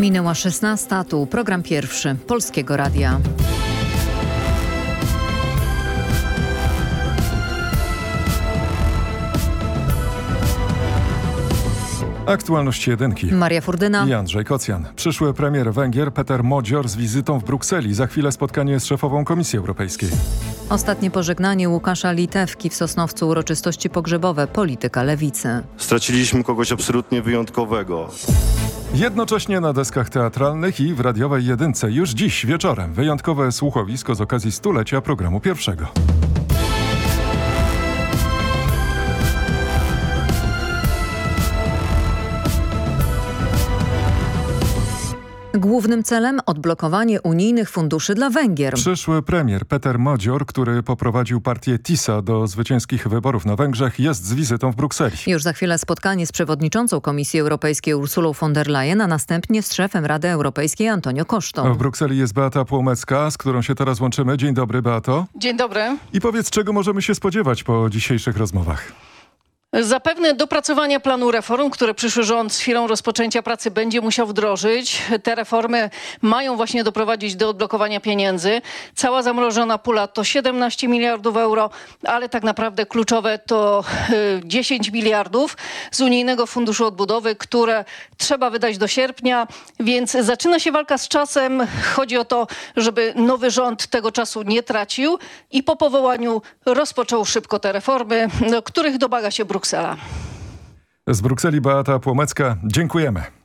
Minęła 16, tu program pierwszy Polskiego Radia. Aktualności jedynki. Maria Furdyna i Andrzej Kocjan. Przyszły premier Węgier Peter Modzior z wizytą w Brukseli. Za chwilę spotkanie z szefową Komisji Europejskiej. Ostatnie pożegnanie Łukasza Litewki w Sosnowcu uroczystości pogrzebowe polityka lewicy. Straciliśmy kogoś absolutnie wyjątkowego. Jednocześnie na deskach teatralnych i w radiowej jedynce już dziś wieczorem wyjątkowe słuchowisko z okazji stulecia programu pierwszego. Głównym celem odblokowanie unijnych funduszy dla Węgier. Przyszły premier Peter Modzior, który poprowadził partię TISA do zwycięskich wyborów na Węgrzech, jest z wizytą w Brukseli. Już za chwilę spotkanie z przewodniczącą Komisji Europejskiej Ursulą von der Leyen, a następnie z szefem Rady Europejskiej Antonio Kosztą. W Brukseli jest Beata Płomecka, z którą się teraz łączymy. Dzień dobry, Beato. Dzień dobry. I powiedz, czego możemy się spodziewać po dzisiejszych rozmowach? Zapewne dopracowania planu reform, które przyszły rząd z chwilą rozpoczęcia pracy będzie musiał wdrożyć. Te reformy mają właśnie doprowadzić do odblokowania pieniędzy. Cała zamrożona pula to 17 miliardów euro, ale tak naprawdę kluczowe to 10 y, miliardów z Unijnego Funduszu Odbudowy, które trzeba wydać do sierpnia, więc zaczyna się walka z czasem. Chodzi o to, żeby nowy rząd tego czasu nie tracił i po powołaniu rozpoczął szybko te reformy, których domaga się Bruksela. Bruksela. Z Brukseli Beata Płomecka. Dziękujemy.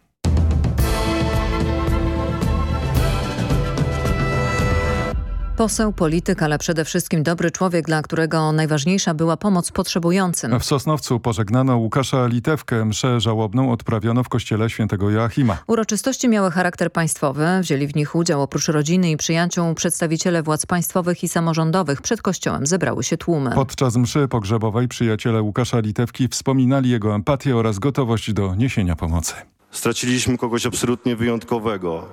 Poseł, polityk, ale przede wszystkim dobry człowiek, dla którego najważniejsza była pomoc potrzebującym. W Sosnowcu pożegnano Łukasza Litewkę. Mszę żałobną odprawiono w kościele świętego Joachima. Uroczystości miały charakter państwowy. Wzięli w nich udział oprócz rodziny i przyjaciół przedstawiciele władz państwowych i samorządowych. Przed kościołem zebrały się tłumy. Podczas mszy pogrzebowej przyjaciele Łukasza Litewki wspominali jego empatię oraz gotowość do niesienia pomocy. Straciliśmy kogoś absolutnie wyjątkowego,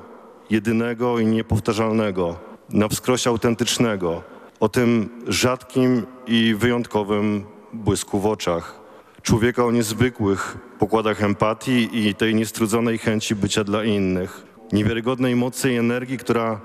jedynego i niepowtarzalnego na wskrosie autentycznego, o tym rzadkim i wyjątkowym błysku w oczach. Człowieka o niezwykłych pokładach empatii i tej niestrudzonej chęci bycia dla innych. Niewiarygodnej mocy i energii, która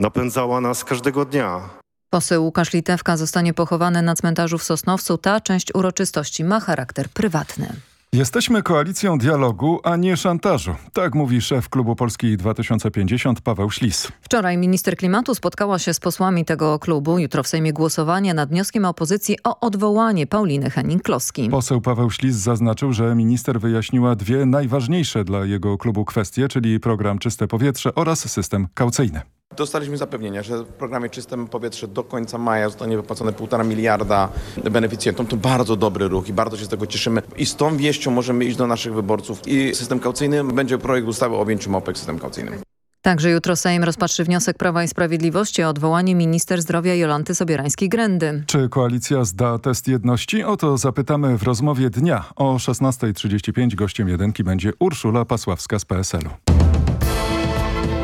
napędzała nas każdego dnia. Poseł Łukasz Litewka zostanie pochowany na cmentarzu w Sosnowcu. Ta część uroczystości ma charakter prywatny. Jesteśmy koalicją dialogu, a nie szantażu. Tak mówi szef klubu Polski 2050 Paweł Ślis. Wczoraj minister klimatu spotkała się z posłami tego klubu. Jutro w Sejmie głosowanie nad wnioskiem opozycji o odwołanie Pauliny Henning-Kloski. Poseł Paweł Ślis zaznaczył, że minister wyjaśniła dwie najważniejsze dla jego klubu kwestie, czyli program Czyste Powietrze oraz system kaucyjny. Dostaliśmy zapewnienia, że w programie Czyste Powietrze do końca maja zostanie wypłacone półtora miliarda beneficjentom. To bardzo dobry ruch i bardzo się z tego cieszymy. I z tą wieścią możemy iść do naszych wyborców. I system kaucyjny będzie projekt ustawy o objęciu MOPEK system kaucyjnym. Także jutro Sejm rozpatrzy wniosek Prawa i Sprawiedliwości o odwołanie minister zdrowia Jolanty Sobierańskiej-Grendy. Czy koalicja zda test jedności? O to zapytamy w rozmowie dnia. O 16.35 gościem jedynki będzie Urszula Pasławska z PSL-u.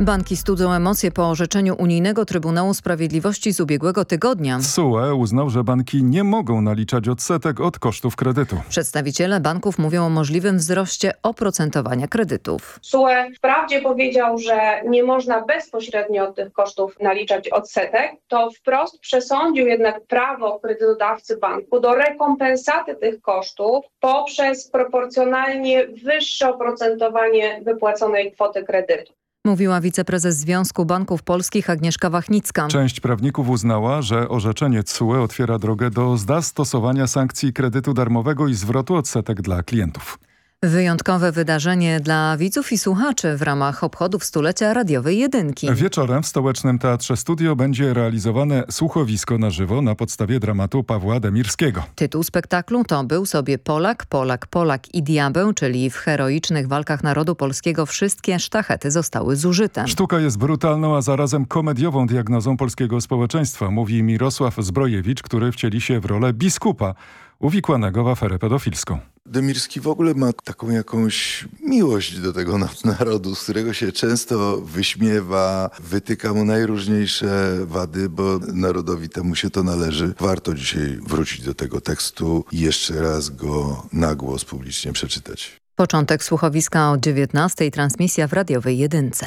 Banki studzą emocje po orzeczeniu Unijnego Trybunału Sprawiedliwości z ubiegłego tygodnia. SUE uznał, że banki nie mogą naliczać odsetek od kosztów kredytu. Przedstawiciele banków mówią o możliwym wzroście oprocentowania kredytów. SUE wprawdzie powiedział, że nie można bezpośrednio od tych kosztów naliczać odsetek, to wprost przesądził jednak prawo kredytodawcy banku do rekompensaty tych kosztów poprzez proporcjonalnie wyższe oprocentowanie wypłaconej kwoty kredytu. Mówiła wiceprezes Związku Banków Polskich Agnieszka Wachnicka. Część prawników uznała, że orzeczenie CUE otwiera drogę do zastosowania sankcji kredytu darmowego i zwrotu odsetek dla klientów. Wyjątkowe wydarzenie dla widzów i słuchaczy w ramach obchodów stulecia radiowej jedynki. Wieczorem w Stołecznym Teatrze Studio będzie realizowane słuchowisko na żywo na podstawie dramatu Pawła Demirskiego. Tytuł spektaklu to Był sobie Polak, Polak, Polak i Diabeł, czyli w heroicznych walkach narodu polskiego wszystkie sztachety zostały zużyte. Sztuka jest brutalną, a zarazem komediową diagnozą polskiego społeczeństwa, mówi Mirosław Zbrojewicz, który wcieli się w rolę biskupa uwikłanego w aferę pedofilską. Demirski w ogóle ma taką jakąś miłość do tego narodu, z którego się często wyśmiewa, wytyka mu najróżniejsze wady, bo narodowi temu się to należy. Warto dzisiaj wrócić do tego tekstu i jeszcze raz go na głos publicznie przeczytać. Początek słuchowiska o 19. Transmisja w radiowej jedynce.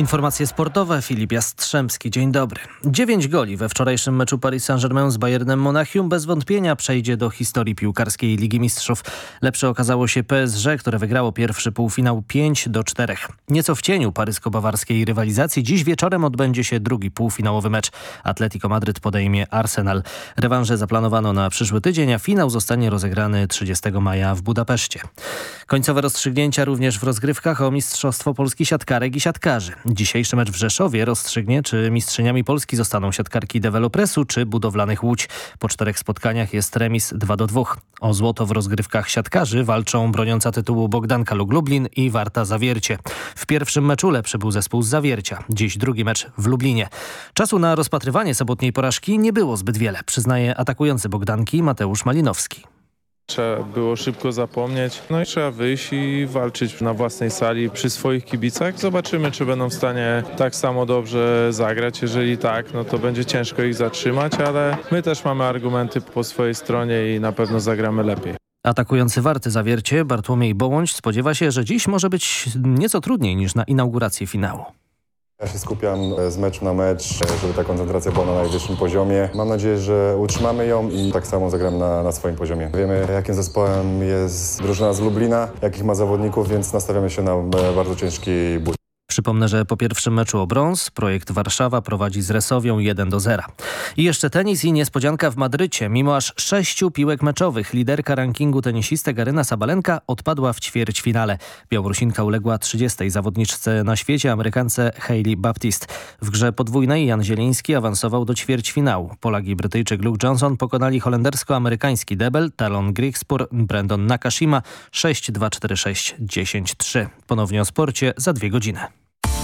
Informacje sportowe, Filip Jastrzębski, dzień dobry. Dziewięć goli we wczorajszym meczu Paris Saint-Germain z Bayernem Monachium bez wątpienia przejdzie do historii piłkarskiej Ligi Mistrzów. Lepsze okazało się PSG, które wygrało pierwszy półfinał 5 do 4. Nieco w cieniu parysko-bawarskiej rywalizacji dziś wieczorem odbędzie się drugi półfinałowy mecz. Atletico Madryt podejmie Arsenal. Rewanże zaplanowano na przyszły tydzień, a finał zostanie rozegrany 30 maja w Budapeszcie. Końcowe rozstrzygnięcia również w rozgrywkach o Mistrzostwo Polski siatkarek i siatkarzy. Dzisiejszy mecz w Rzeszowie rozstrzygnie, czy mistrzyniami Polski zostaną siatkarki Developresu czy budowlanych Łódź. Po czterech spotkaniach jest remis 2 do 2. O złoto w rozgrywkach siatkarzy walczą broniąca tytułu Bogdanka Lublin i Warta Zawiercie. W pierwszym meczu lepszy był zespół z Zawiercia. Dziś drugi mecz w Lublinie. Czasu na rozpatrywanie sobotniej porażki nie było zbyt wiele, przyznaje atakujący Bogdanki Mateusz Malinowski. Trzeba było szybko zapomnieć, no i trzeba wyjść i walczyć na własnej sali przy swoich kibicach. Zobaczymy, czy będą w stanie tak samo dobrze zagrać. Jeżeli tak, no to będzie ciężko ich zatrzymać, ale my też mamy argumenty po swojej stronie i na pewno zagramy lepiej. Atakujący Warty Zawiercie Bartłomiej Bołądź spodziewa się, że dziś może być nieco trudniej niż na inaugurację finału. Ja się skupiam z meczu na mecz, żeby ta koncentracja była na najwyższym poziomie. Mam nadzieję, że utrzymamy ją i tak samo zagram na, na swoim poziomie. Wiemy, jakim zespołem jest drużyna z Lublina, jakich ma zawodników, więc nastawiamy się na bardzo ciężki bój. Przypomnę, że po pierwszym meczu o brąz projekt Warszawa prowadzi z Resowią 1 do 0. I jeszcze tenis i niespodzianka w Madrycie. Mimo aż sześciu piłek meczowych liderka rankingu tenisistek Aryna Sabalenka odpadła w ćwierćfinale. Białorusinka uległa 30. zawodniczce na świecie, Amerykance Hailey Baptist. W grze podwójnej Jan Zieliński awansował do ćwierćfinału. Polak i Brytyjczyk Luke Johnson pokonali holendersko-amerykański debel Talon Grigspur, Brandon Nakashima 6-2-4-6-10-3. Ponownie o sporcie za dwie godziny.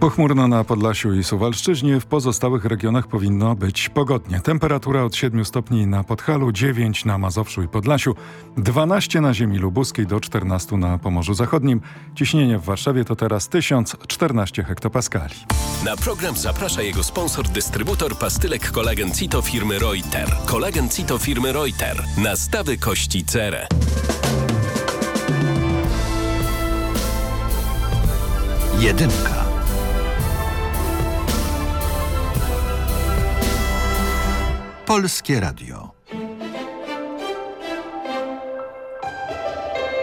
Pochmurno na Podlasiu i Suwalszczyźnie, w pozostałych regionach powinno być pogodnie. Temperatura od 7 stopni na Podhalu, 9 na Mazowszu i Podlasiu, 12 na ziemi lubuskiej do 14 na Pomorzu Zachodnim. Ciśnienie w Warszawie to teraz 1014 hektopaskali. Na program zaprasza jego sponsor, dystrybutor pastylek kolagen Cito firmy Reuter. Kolagen Cito firmy Reuter. Nastawy kości cerę. Jedynka. Polskie Radio.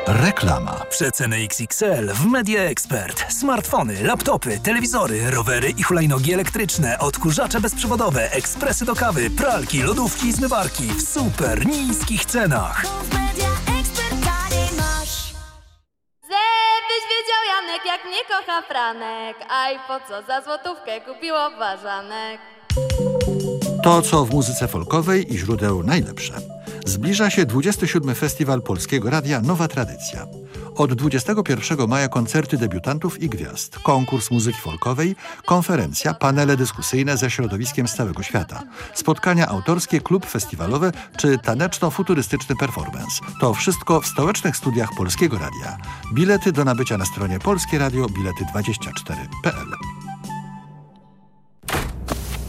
Reklama. Przeceny XXL w Media Expert. Smartfony, laptopy, telewizory, rowery i hulajnogi elektryczne, odkurzacze bezprzewodowe, ekspresy do kawy, pralki, lodówki i zmywarki w super niskich cenach. Janek, jak mnie kocha Franek, a i po co za złotówkę kupiło ważanek. To, co w muzyce folkowej i źródeł najlepsze. Zbliża się 27. Festiwal Polskiego Radia Nowa Tradycja. Od 21 maja koncerty debiutantów i gwiazd, konkurs muzyki folkowej, konferencja, panele dyskusyjne ze środowiskiem z całego świata, spotkania autorskie, klub festiwalowe czy taneczno-futurystyczny performance. To wszystko w stołecznych studiach Polskiego Radia. Bilety do nabycia na stronie Polskie Radio bilety24.pl.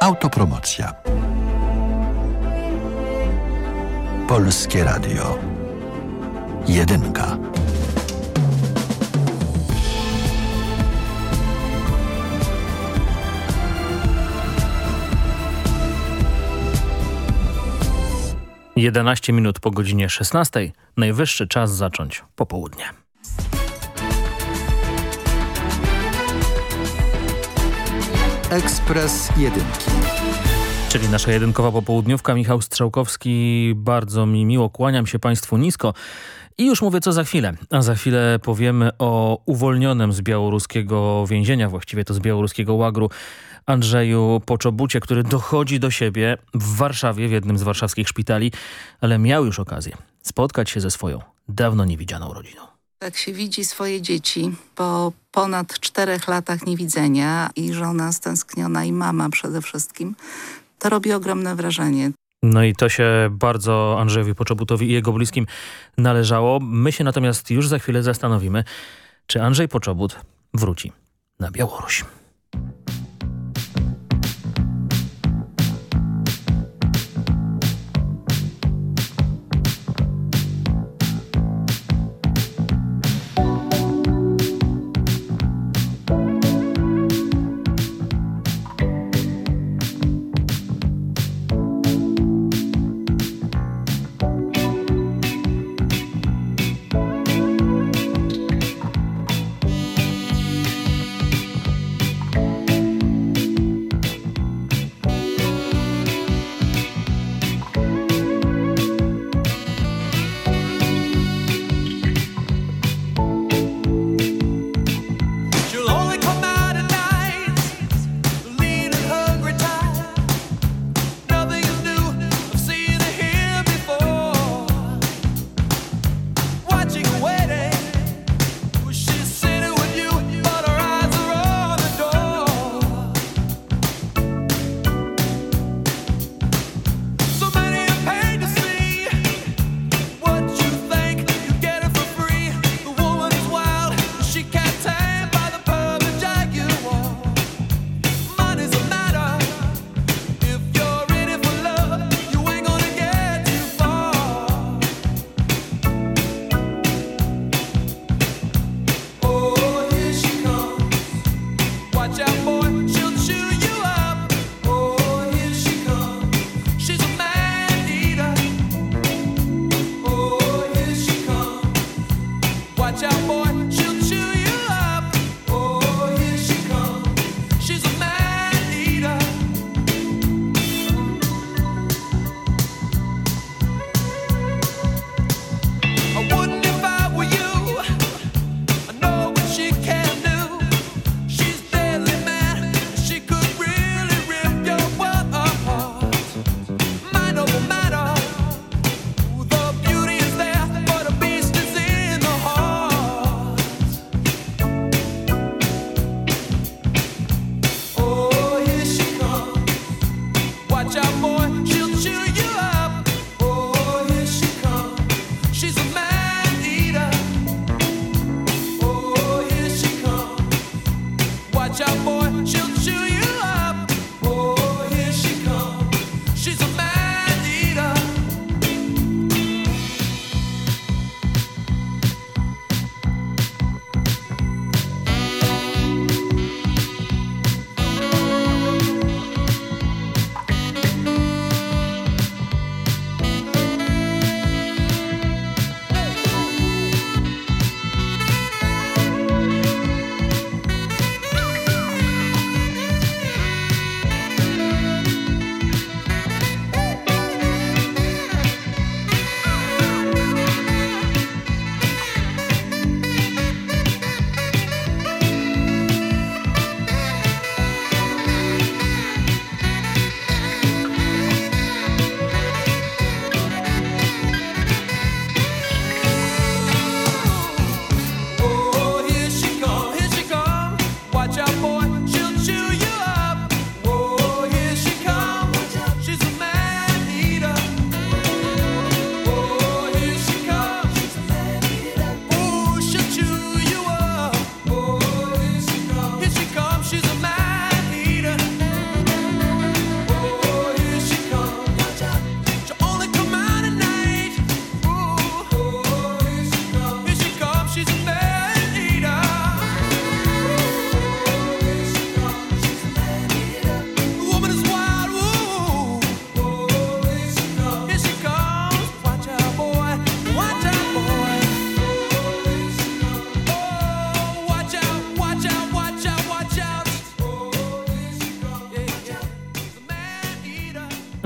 Autopromocja. Polskie Radio. Jedynka. Jedenaście minut po godzinie 16. Najwyższy czas zacząć popołudnie. Ekspres Jedynki. Czyli nasza jedynkowa popołudniówka. Michał Strzałkowski. Bardzo mi miło, kłaniam się Państwu nisko. I już mówię co za chwilę. A za chwilę powiemy o uwolnionym z białoruskiego więzienia, właściwie to z białoruskiego łagru, Andrzeju Poczobucie, który dochodzi do siebie w Warszawie, w jednym z warszawskich szpitali, ale miał już okazję spotkać się ze swoją dawno niewidzianą rodziną. Jak się widzi swoje dzieci po ponad czterech latach niewidzenia i żona stęskniona i mama przede wszystkim, to robi ogromne wrażenie. No i to się bardzo Andrzejowi Poczobutowi i jego bliskim należało. My się natomiast już za chwilę zastanowimy, czy Andrzej Poczobut wróci na Białoruś.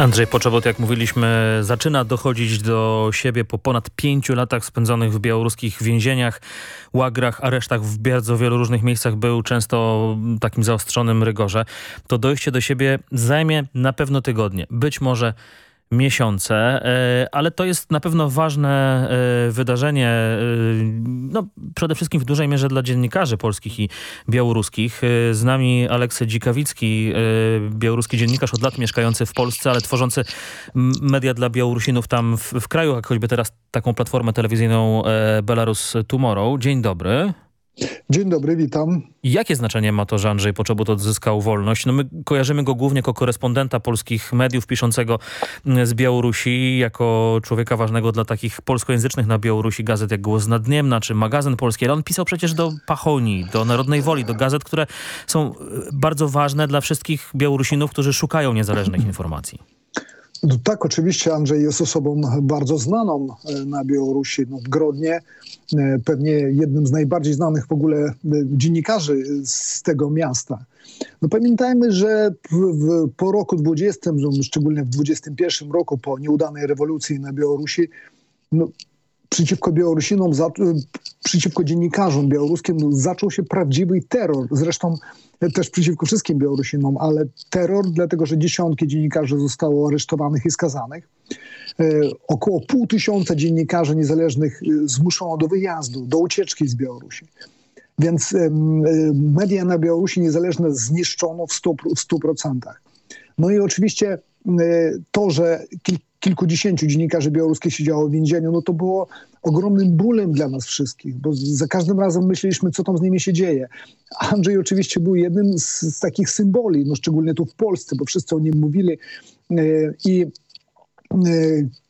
Andrzej Poczobot, jak mówiliśmy, zaczyna dochodzić do siebie po ponad pięciu latach spędzonych w białoruskich więzieniach, łagrach, aresztach w bardzo wielu różnych miejscach. Był często takim zaostrzonym rygorze. To dojście do siebie zajmie na pewno tygodnie, być może miesiące, e, ale to jest na pewno ważne e, wydarzenie, e, no przede wszystkim w dużej mierze dla dziennikarzy polskich i białoruskich. Z nami Aleksy Dzikawicki, białoruski dziennikarz od lat mieszkający w Polsce, ale tworzący media dla Białorusinów tam w, w kraju, jak choćby teraz taką platformę telewizyjną Belarus Tomorrow. Dzień dobry. Dzień dobry, witam. Jakie znaczenie ma to, że Andrzej Poczobut odzyskał wolność? No my kojarzymy go głównie jako korespondenta polskich mediów piszącego mm, z Białorusi, jako człowieka ważnego dla takich polskojęzycznych na Białorusi gazet jak Głos Nadniemna czy Magazyn Polski, ale on pisał przecież do Pachoni, do Narodnej Woli, do gazet, które są e, bardzo ważne dla wszystkich Białorusinów, którzy szukają niezależnych informacji. No tak, oczywiście Andrzej jest osobą bardzo znaną e, na Białorusi. No w Grodnie e, pewnie jednym z najbardziej znanych w ogóle e, dziennikarzy z tego miasta. No pamiętajmy, że w, po roku 20, no szczególnie w 21 roku, po nieudanej rewolucji na Białorusi, no, przeciwko Białorusinom, za, przeciwko dziennikarzom białoruskim no, zaczął się prawdziwy terror. Zresztą też przeciwko wszystkim Białorusinom, ale terror, dlatego że dziesiątki dziennikarzy zostało aresztowanych i skazanych. E, około pół tysiąca dziennikarzy niezależnych e, zmuszono do wyjazdu, do ucieczki z Białorusi. Więc e, media na Białorusi niezależne zniszczono w 100%. W 100%. No i oczywiście to, że kilkudziesięciu dziennikarzy białoruskich siedziało w więzieniu, no to było ogromnym bólem dla nas wszystkich, bo za każdym razem myśleliśmy, co tam z nimi się dzieje. Andrzej oczywiście był jednym z, z takich symboli, no szczególnie tu w Polsce, bo wszyscy o nim mówili e, i e,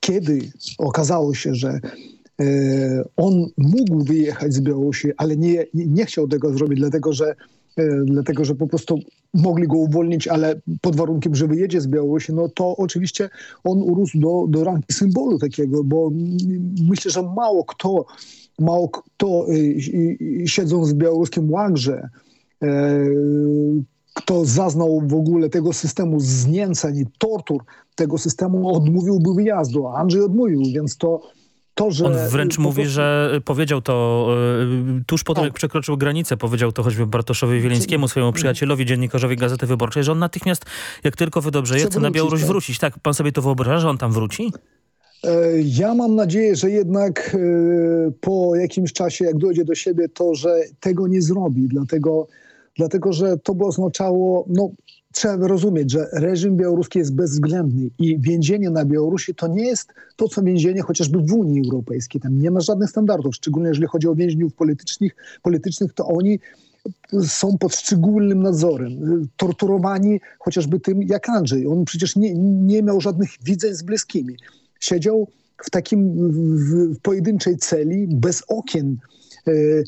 kiedy okazało się, że e, on mógł wyjechać z Białorusi, ale nie, nie chciał tego zrobić, dlatego że dlatego że po prostu mogli go uwolnić, ale pod warunkiem, że wyjedzie z Białorusi, no to oczywiście on urósł do, do rangi symbolu takiego, bo myślę, że mało kto, mało kto e, siedząc w białoruskim łagrze, e, kto zaznał w ogóle tego systemu znięcań i tortur tego systemu, odmówiłby wyjazdu, Andrzej odmówił, więc to to, że... On wręcz mówi, że powiedział to y, tuż po tym, tak. jak przekroczył granicę, powiedział to choćby Bartoszowi Wielińskiemu, swojemu przyjacielowi, dziennikarzowi Gazety Wyborczej, że on natychmiast, jak tylko wydobrzeje, chce na Białoruś tak. wrócić. Tak, pan sobie to wyobraża, że on tam wróci? E, ja mam nadzieję, że jednak e, po jakimś czasie, jak dojdzie do siebie, to, że tego nie zrobi, dlatego, dlatego że to by oznaczało no, trzeba rozumieć, że reżim białoruski jest bezwzględny i więzienie na Białorusi to nie jest to, co więzienie chociażby w Unii Europejskiej. Tam nie ma żadnych standardów, szczególnie jeżeli chodzi o więźniów politycznych, politycznych to oni są pod szczególnym nadzorem, torturowani chociażby tym jak Andrzej. On przecież nie, nie miał żadnych widzeń z bliskimi. Siedział w takim w, w pojedynczej celi, bez okien,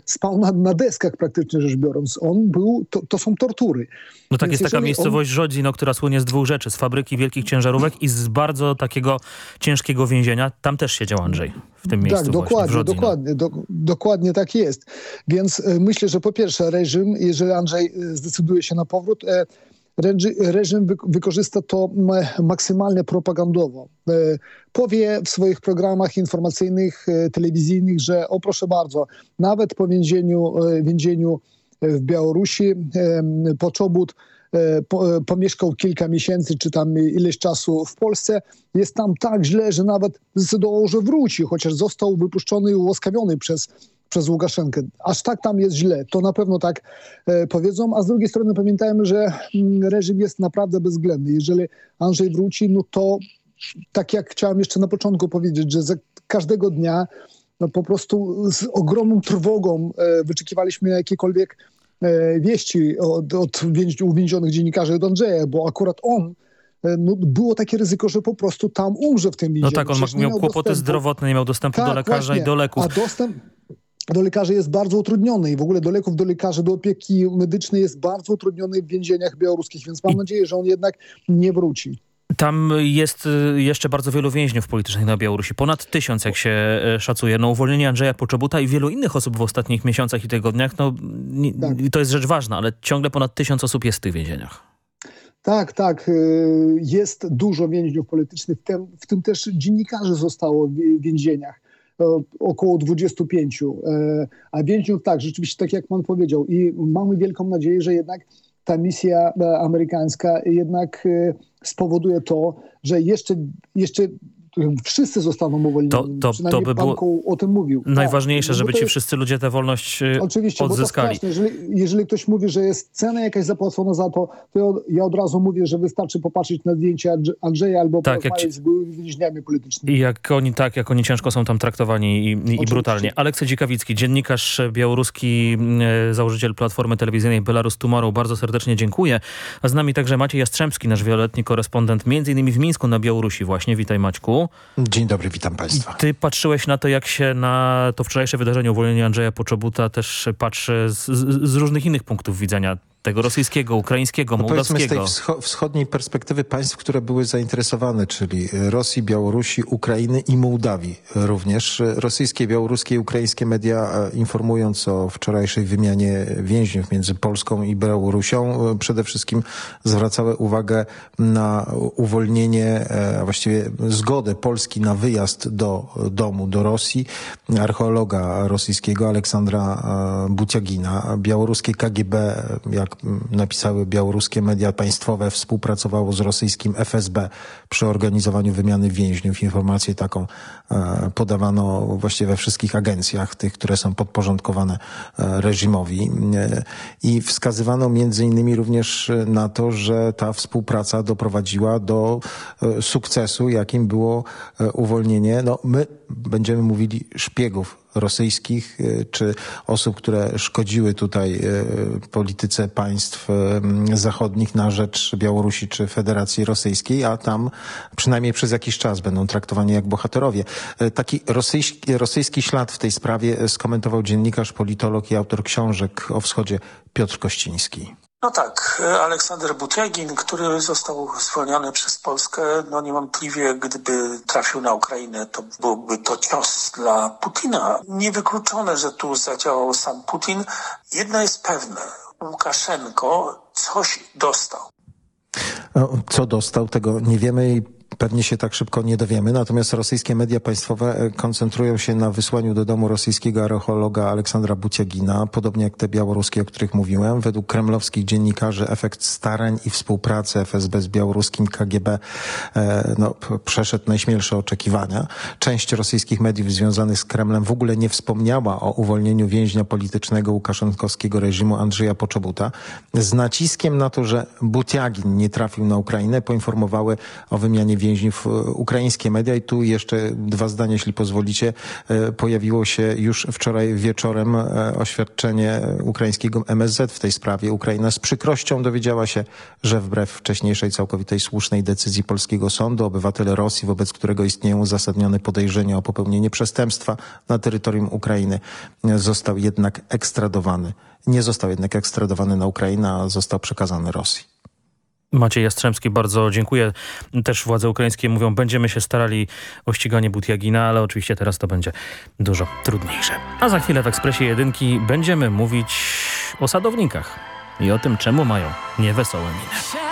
spał na, na deskach praktycznie rzecz biorąc. On był, to, to są tortury. No tak Więc jest taka miejscowość on... Która słynie z dwóch rzeczy. Z fabryki wielkich ciężarówek i z bardzo takiego ciężkiego więzienia. Tam też siedział Andrzej w tym miejscu. Tak, dokładnie, dokładnie, do, dokładnie tak jest. Więc e, myślę, że po pierwsze reżim, jeżeli Andrzej e, zdecyduje się na powrót, reżim wykorzysta to maksymalnie propagandowo. E, powie w swoich programach informacyjnych, e, telewizyjnych, że o proszę bardzo, nawet po więzieniu, e, więzieniu w Białorusi Poczobut pomieszkał kilka miesięcy, czy tam ileś czasu w Polsce, jest tam tak źle, że nawet zdecydował, że wróci, chociaż został wypuszczony i ułaskawiony przez przez Łukaszenkę. Aż tak tam jest źle. To na pewno tak e, powiedzą, a z drugiej strony pamiętajmy, że mm, reżim jest naprawdę bezwzględny. Jeżeli Andrzej wróci, no to tak jak chciałem jeszcze na początku powiedzieć, że każdego dnia no po prostu z ogromną trwogą e, wyczekiwaliśmy jakiekolwiek e, wieści od, od uwięzionych dziennikarzy od Andrzeja, bo akurat on no, było takie ryzyko, że po prostu tam umrze w tym więzieniu. No tak, on miał miał kłopoty dostępu. zdrowotne, nie miał dostępu Tak, do lekarza właśnie. i do leków. A dostęp do lekarzy jest bardzo utrudniony i w ogóle do leków, do lekarzy, do opieki medycznej jest bardzo utrudniony w więzieniach białoruskich, więc mam nadzieję, że on jednak nie wróci. Tam jest y, jeszcze bardzo wielu więźniów politycznych na Białorusi. Ponad tysiąc, jak się e, szacuje. No, uwolnienie Andrzeja Poczobuta i wielu innych osób w ostatnich miesiącach i tygodniach, no, Tak. to jest rzecz ważna, ale ciągle ponad tysiąc osób jest w tych więzieniach. Tak, tak. y, Jest dużo więźniów politycznych, w tym, w tym też dziennikarzy zostało w więzieniach. E, Około 25. e, A więźniów tak, rzeczywiście tak jak pan powiedział. I mamy wielką nadzieję, że jednak ta misja e, amerykańska jednak spowoduje to, że jeszcze, jeszcze wszyscy zostaną uwolnieni. To- to- Przynajmniej to by pan było o tym mówił. Najważniejsze, Tak, żeby ci jest- wszyscy ludzie tę wolność y, Oczywiście, odzyskali. straszne. Jeżeli, jeżeli ktoś mówi, że jest cena jakaś zapłacona za to, to ja, od razu mówię, że wystarczy popatrzeć na zdjęcia Andrze- Andrzeja albo Tak, jak ci- z więźniami politycznymi. I jak oni tak, jak oni ciężko są tam traktowani i, i, i brutalnie. Aleksej Dzikawicki, dziennikarz białoruski, e, założyciel platformy telewizyjnej Belarus Tomorrow, bardzo serdecznie dziękuję. A z nami także Maciej Jastrzębski, nasz wieloletni korespondent, między innymi w Mińsku na Białorusi właśnie. Witaj Maćku. Dzień dobry, witam Państwa. Ty patrzyłeś na to, jak się na to wczorajsze wydarzenie uwolnienia Andrzeja Poczobuta też patrzy z, z, z różnych innych punktów widzenia. Tego rosyjskiego, ukraińskiego, No powiedzmy z tej mołdawskiego. wscho- wschodniej perspektywy państw, które były zainteresowane, czyli Rosji, Białorusi, Ukrainy i Mołdawii również. Rosyjskie, białoruskie i ukraińskie media e, informując o wczorajszej wymianie więźniów między Polską i Białorusią e, przede wszystkim zwracały uwagę na uwolnienie, e, a właściwie zgodę Polski na wyjazd do domu, do Rosji archeologa rosyjskiego Aleksandra Buciagina. Białoruskie KGB, jak napisały białoruskie media państwowe, współpracowało z rosyjskim FSB przy organizowaniu wymiany więźniów. Informację taką e, podawano właściwie we wszystkich agencjach, tych, które są podporządkowane e, reżimowi. E, I wskazywano między innymi również na to, że ta współpraca doprowadziła do sukcesu, jakim było uwolnienie. No, my będziemy mówili szpiegów rosyjskich e, czy osób, które szkodziły tutaj e, polityce państw e, zachodnich na rzecz Białorusi czy Federacji Rosyjskiej, a tam przynajmniej przez jakiś czas będą traktowani jak bohaterowie. Taki rosyjski, rosyjski ślad w tej sprawie skomentował dziennikarz, politolog i autor książek o wschodzie Piotr Kościński. No tak, Aleksander Butiagin, który został zwolniony przez Polskę, no niewątpliwie gdyby trafił na Ukrainę, to byłby to cios dla Putina. Niewykluczone, że tu zadziałał sam Putin. Jedno jest pewne, Łukaszenko coś dostał. No, Co dostał, tego nie wiemy i pewnie się tak szybko nie dowiemy. Natomiast rosyjskie media państwowe e, koncentrują się na wysłaniu do domu rosyjskiego archeologa Aleksandra Buciagina, podobnie jak te białoruskie, o których mówiłem. Według kremlowskich dziennikarzy efekt starań i współpracy FSB z białoruskim KGB e, no, przeszedł najśmielsze oczekiwania. Część rosyjskich mediów związanych z Kremlem w ogóle nie wspomniała o uwolnieniu więźnia politycznego łukaszenkowskiego reżimu Andrzeja Poczobuta. Z naciskiem na to, że Butiagin nie trafił na Ukrainę, poinformowały o wymianie więźniów e, ukraińskie media. I tu jeszcze dwa zdania, jeśli pozwolicie. E, Pojawiło się już wczoraj wieczorem e, oświadczenie ukraińskiego MSZ w tej sprawie. Ukraina z przykrością dowiedziała się, że wbrew wcześniejszej całkowitej słusznej decyzji polskiego sądu, obywatel Rosji, wobec którego istnieją uzasadnione podejrzenia o popełnienie przestępstwa na terytorium Ukrainy, został jednak ekstradowany. Nie został jednak ekstradowany na Ukrainę, a został przekazany Rosji. Maciej Jastrzębski, bardzo dziękuję. Też władze ukraińskie mówią, będziemy się starali o ściganie Butiagina, ale oczywiście teraz to będzie dużo trudniejsze. A za chwilę w Ekspresie Jedynki będziemy mówić o sadownikach i o tym, czemu mają niewesołe miny.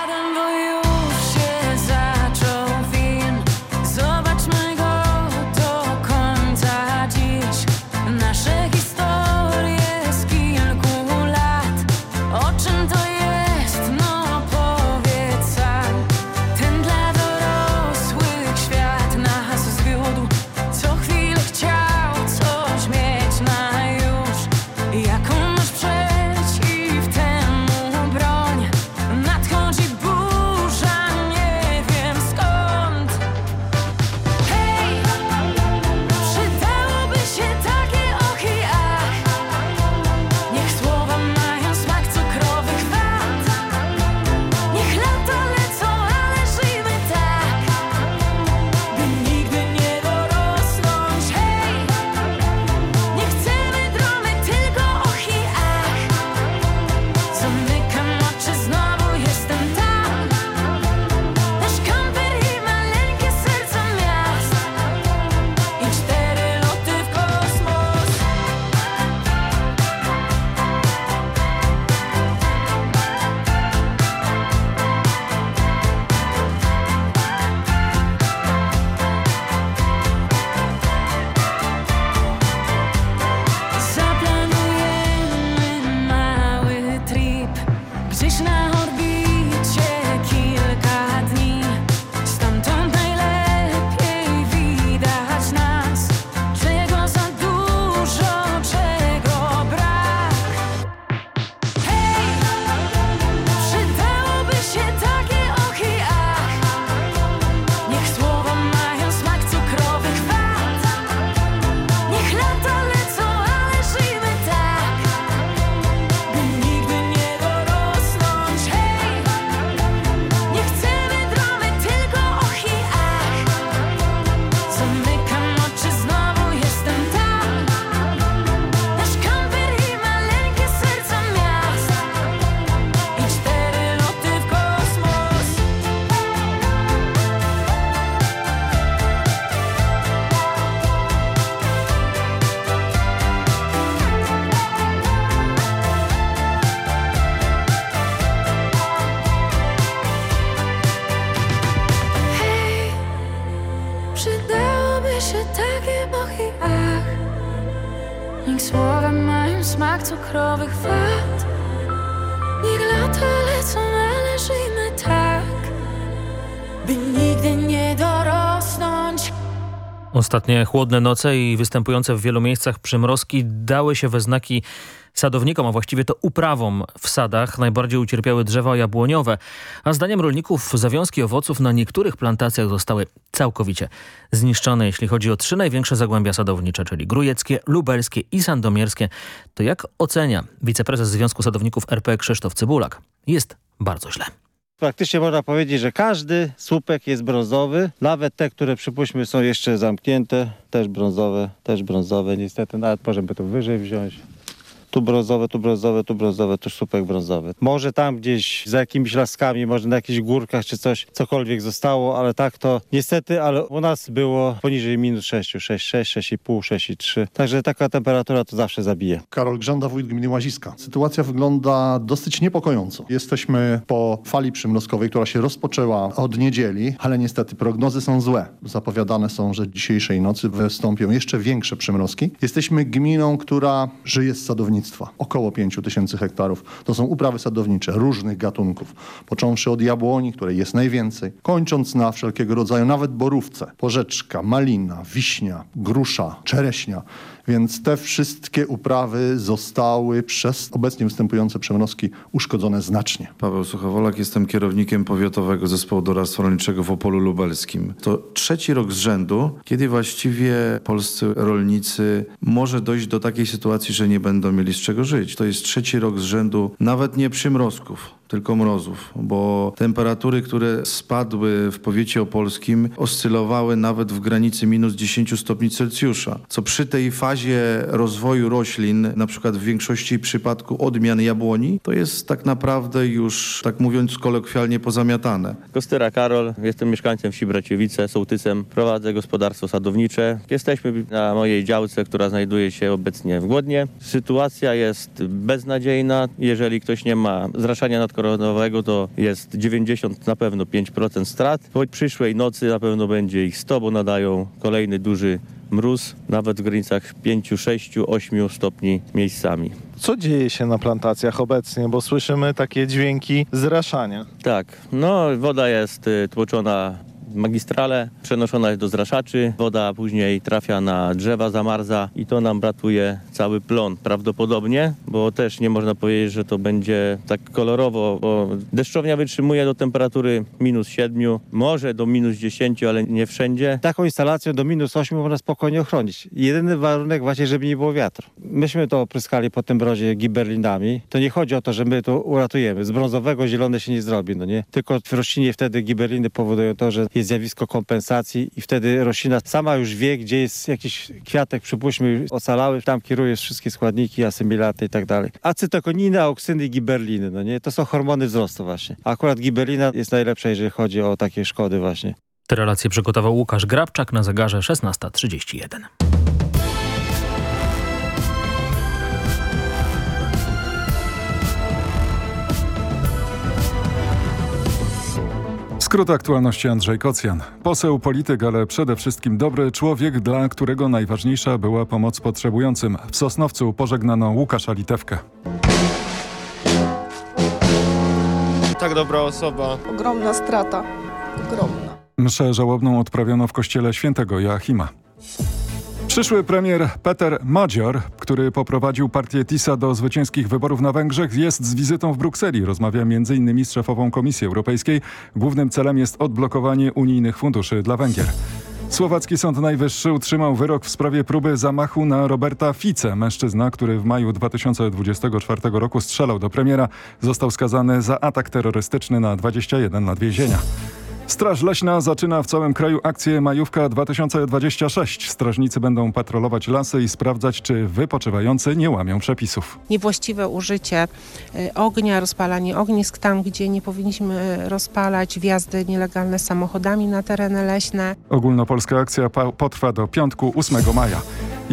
Ostatnie chłodne noce i występujące w wielu miejscach przymrozki dały się we znaki sadownikom, a właściwie to uprawom w sadach. Najbardziej ucierpiały drzewa jabłoniowe, a zdaniem rolników zawiązki owoców na niektórych plantacjach zostały całkowicie zniszczone. Jeśli chodzi o trzy największe zagłębia sadownicze, czyli grujeckie, lubelskie i sandomierskie, to jak ocenia wiceprezes Związku Sadowników RP Krzysztof Cybulak? Jest bardzo źle. Praktycznie można powiedzieć, że każdy słupek jest brązowy, nawet te, które przypuśćmy są jeszcze zamknięte, też brązowe, też brązowe. Niestety nawet możemy to wyżej wziąć. Tu brązowe, tu brązowe, tu brązowe, tu słupek brązowy. Może tam gdzieś za jakimiś laskami, może na jakichś górkach czy coś, cokolwiek zostało, ale tak to niestety, ale u nas było poniżej minus 6, 6, 6, 6,5, 6,3. Także taka temperatura to zawsze zabije. Karol Grzanda, wójt gminy Łaziska. Sytuacja wygląda dosyć niepokojąco. Jesteśmy po fali przymrozkowej, która się rozpoczęła od niedzieli, ale niestety prognozy są złe. Zapowiadane są, że dzisiejszej nocy wystąpią jeszcze większe przymrozki. Jesteśmy gminą, która żyje z sadownictwa. Około 5 tysięcy hektarów. To są uprawy sadownicze różnych gatunków. Począwszy od jabłoni, której jest najwięcej, kończąc na wszelkiego rodzaju nawet borówce, porzeczka, malina, wiśnia, grusza, czereśnia. Więc te wszystkie uprawy zostały przez obecnie występujące przemrozki uszkodzone znacznie. Paweł Suchowolak, jestem kierownikiem powiatowego zespołu doradztwa rolniczego w Opolu Lubelskim. To trzeci rok z rzędu, kiedy właściwie polscy rolnicy może dojść do takiej sytuacji, że nie będą mieli z czego żyć. To jest trzeci rok z rzędu nawet nie przymrozków, tylko mrozów, bo temperatury, które spadły w powiecie opolskim oscylowały nawet w granicy minus 10 stopni Celsjusza, co przy tej fazie rozwoju roślin, na przykład w większości przypadku odmian jabłoni, to jest tak naprawdę już, tak mówiąc kolokwialnie, pozamiatane. Kostyra Karol, jestem mieszkańcem wsi Braciewice, sołtysem, prowadzę gospodarstwo sadownicze. Jesteśmy na mojej działce, która znajduje się obecnie w Głodnie. Sytuacja jest beznadziejna. Jeżeli ktoś nie ma zraszania nadkoronowego, to jest 90 na pewno 5% strat. Po przyszłej nocy na pewno będzie ich 100, bo nadają kolejny duży mróz, nawet w granicach 5, 6, 8 stopni miejscami. Co dzieje się na plantacjach obecnie, bo słyszymy takie dźwięki zraszania. Tak, no woda jest y, tłoczona magistrale, przenoszona jest do zraszaczy, woda później trafia na drzewa, zamarza i to nam ratuje cały plon prawdopodobnie, bo też nie można powiedzieć, że to będzie tak kolorowo, bo deszczownia wytrzymuje do temperatury minus 7, może do minus 10, ale nie wszędzie. Taką instalacją do minus 8 można spokojnie ochronić. Jedyny warunek właśnie, żeby nie było wiatru. Myśmy to opryskali po tym brodzie giberlinami. To nie chodzi o to, że my to uratujemy. Z brązowego zielone się nie zrobi, no nie? Tylko w roślinie wtedy giberliny powodują to, że jest zjawisko kompensacji i wtedy roślina sama już wie, gdzie jest jakiś kwiatek, przypuśćmy, ocalały, tam kieruje wszystkie składniki, asymilaty i tak dalej. Acetykoniny, auksyny i giberliny, no nie? To są hormony wzrostu właśnie. Akurat giberlina jest najlepsza, jeżeli chodzi o takie szkody właśnie. Te relacje przygotował Łukasz Grabczak na zegarze 16.31. Skrót aktualności Andrzej Kocjan. Poseł, polityk, ale przede wszystkim dobry człowiek, dla którego najważniejsza była pomoc potrzebującym. W Sosnowcu pożegnano Łukasza Litewkę. Tak dobra osoba. Ogromna strata. Ogromna. Mszę żałobną odprawiono w kościele świętego Joachima. Przyszły premier Peter Madzior, który poprowadził partię TISA do zwycięskich wyborów na Węgrzech, jest z wizytą w Brukseli. Rozmawia m.in. z szefową Komisji Europejskiej. Głównym celem jest odblokowanie unijnych funduszy dla Węgier. Słowacki Sąd Najwyższy utrzymał wyrok w sprawie próby zamachu na Roberta Fice. Mężczyzna, który w maju 2024 roku strzelał do premiera, został skazany za atak terrorystyczny na 21 lat więzienia. Straż Leśna zaczyna w całym kraju akcję Majówka 2026. Strażnicy będą patrolować lasy i sprawdzać, czy wypoczywający nie łamią przepisów. Niewłaściwe użycie y, ognia, rozpalanie ognisk tam, gdzie nie powinniśmy rozpalać, wjazdy nielegalne samochodami na tereny leśne. Ogólnopolska akcja potrwa do piątku 8 maja.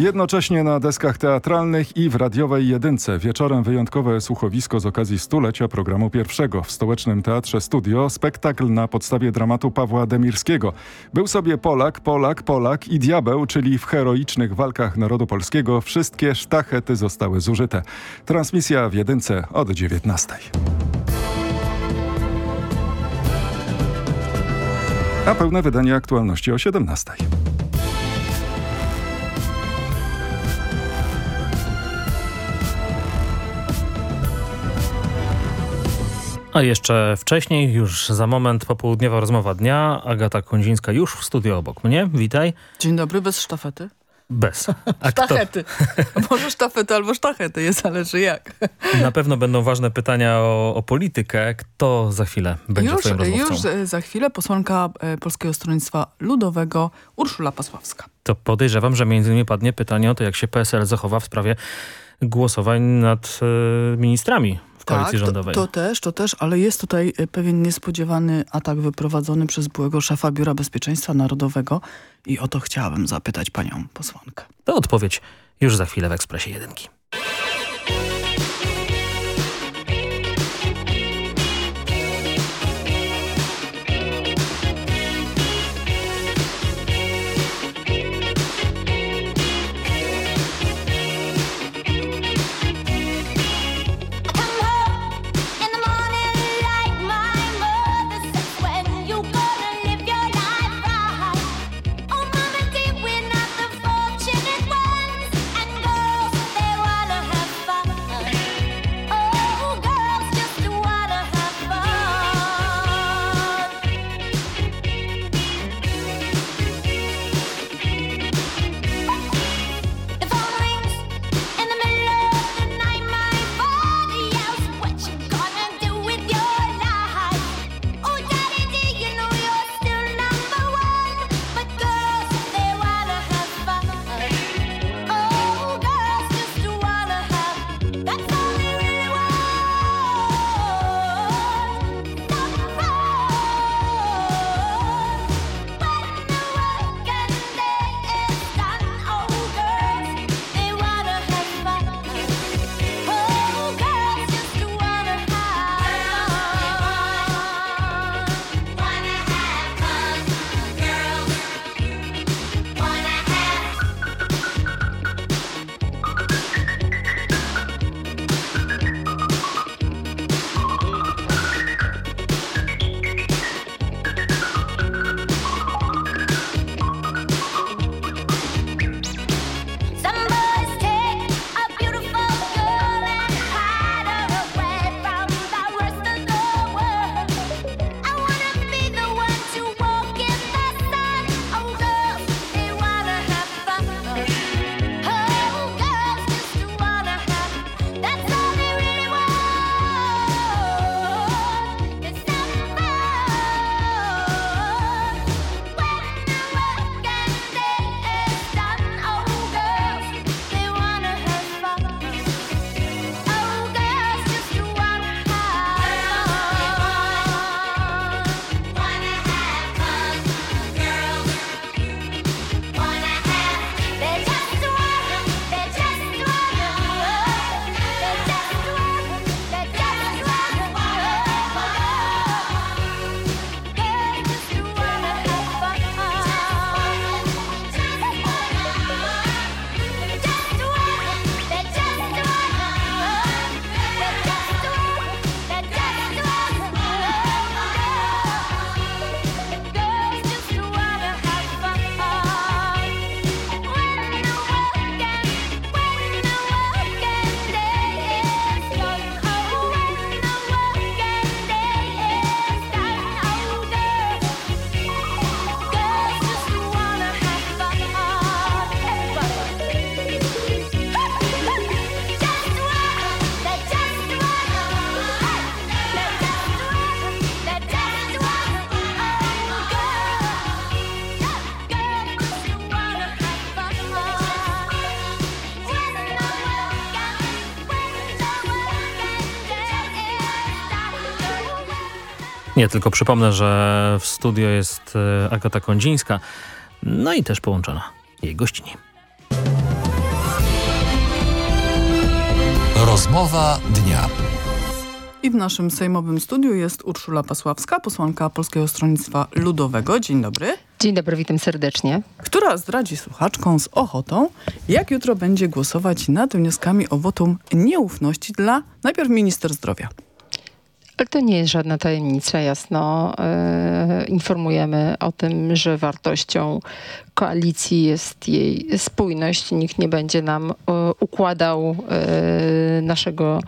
Jednocześnie na deskach teatralnych i w radiowej jedynce wieczorem wyjątkowe słuchowisko z okazji stulecia programu pierwszego w Stołecznym Teatrze Studio spektakl na podstawie dramatu Pawła Demirskiego. Był sobie Polak, Polak, Polak i diabeł, czyli w heroicznych walkach narodu polskiego wszystkie sztachety zostały zużyte. Transmisja w jedynce od 19. A pełne wydanie aktualności o 17. A jeszcze wcześniej, już za moment, popołudniowa rozmowa dnia. Agata Kondzińska już w studio obok mnie. Witaj. Dzień dobry, bez sztafety. Bez. A sztachety. Kto? Może sztafety albo sztachety, jest, zależy jak. Na pewno będą ważne pytania o, o politykę. Kto za chwilę będzie już, twoim rozmówcą? Już e, za chwilę posłanka e, Polskiego Stronnictwa Ludowego Urszula Pasławska. To podejrzewam, że między innymi padnie pytanie o to, jak się PSL zachowa w sprawie głosowań nad y, ministrami koalicji tak, rządowej. To, to też, to też, ale jest tutaj pewien niespodziewany atak wyprowadzony przez byłego szefa Biura Bezpieczeństwa Narodowego i o to chciałabym zapytać panią posłankę. To odpowiedź już za chwilę w Ekspresie Jedynki. Nie tylko przypomnę, że w studio jest e, Agata Kondzińska, no i też połączona jej gościni. Rozmowa dnia. I w naszym sejmowym studiu jest Urszula Pasławska, posłanka Polskiego Stronnictwa Ludowego. Dzień dobry. Dzień dobry, witam serdecznie. Która zdradzi słuchaczką z ochotą, jak jutro będzie głosować nad wnioskami o wotum nieufności dla najpierw minister zdrowia, ale to nie jest żadna tajemnica, jasno e, informujemy o tym, że wartością koalicji jest jej spójność. Nikt nie będzie nam e, układał e, naszego